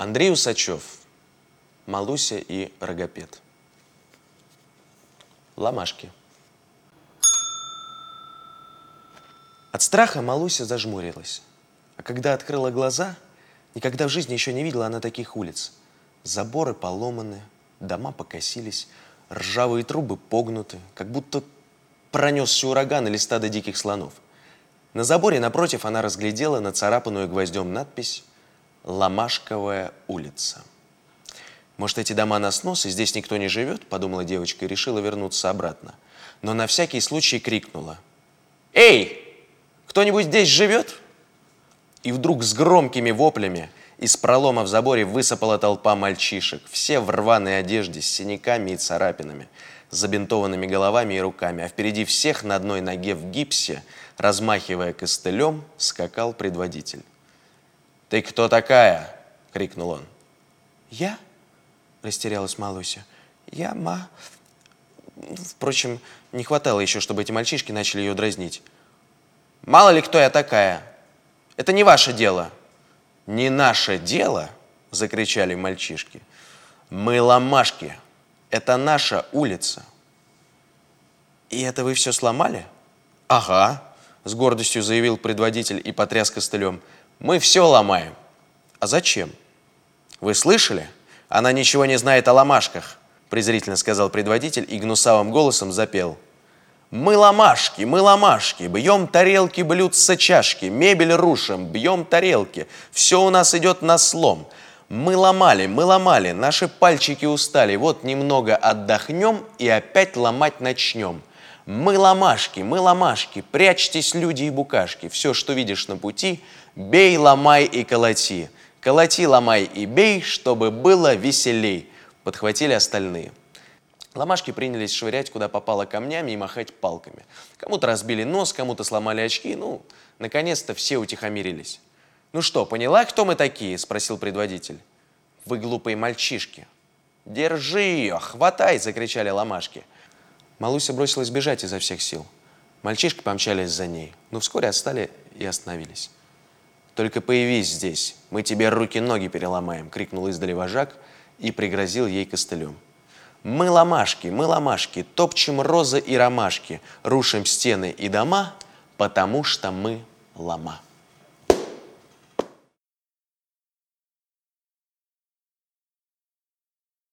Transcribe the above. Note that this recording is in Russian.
Андрей Усачев, Малуся и Рогопед. Ломашки. От страха Малуся зажмурилась. А когда открыла глаза, никогда в жизни еще не видела она таких улиц. Заборы поломаны, дома покосились, ржавые трубы погнуты, как будто пронесся ураган или стадо диких слонов. На заборе напротив она разглядела нацарапанную гвоздем надпись «Ломашковая улица». Может, эти дома на снос, и здесь никто не живет, подумала девочка и решила вернуться обратно. Но на всякий случай крикнула. «Эй, кто-нибудь здесь живет?» И вдруг с громкими воплями из пролома в заборе высыпала толпа мальчишек, все в рваной одежде, с синяками и царапинами, с забинтованными головами и руками, а впереди всех на одной ноге в гипсе, размахивая костылем, скакал предводитель. «Ты кто такая?» — крикнул он. «Я?» — растерялась Малуся. «Я ма...» Впрочем, не хватало еще, чтобы эти мальчишки начали ее дразнить. «Мало ли кто я такая. Это не ваше дело». «Не наше дело?» — закричали мальчишки. «Мы ломашки. Это наша улица». «И это вы все сломали?» «Ага», — с гордостью заявил предводитель и потряс костылем. «Мы все ломаем». «А зачем?» «Вы слышали? Она ничего не знает о ломашках», — презрительно сказал предводитель и гнусавым голосом запел. Мы ломашки, мы ломашки, бьем тарелки, блюдца, чашки, мебель рушим, бьем тарелки, все у нас идет на слом. Мы ломали, мы ломали, наши пальчики устали, вот немного отдохнем и опять ломать начнем. Мы ломашки, мы ломашки, прячьтесь, люди и букашки, все, что видишь на пути, бей, ломай и колоти. Колоти, ломай и бей, чтобы было веселей, подхватили остальные. Ломашки принялись швырять, куда попало камнями и махать палками. Кому-то разбили нос, кому-то сломали очки. Ну, наконец-то все утихомирились. «Ну что, поняла, кто мы такие?» – спросил предводитель. «Вы глупые мальчишки». «Держи ее! Хватай!» – закричали ломашки. Малуся бросилась бежать изо всех сил. Мальчишки помчались за ней, но вскоре отстали и остановились. «Только появись здесь, мы тебе руки-ноги переломаем!» – крикнул издали вожак и пригрозил ей костылем. Мы ломашки, мы ломашки, топчем розы и ромашки, рушим стены и дома, потому что мы лома.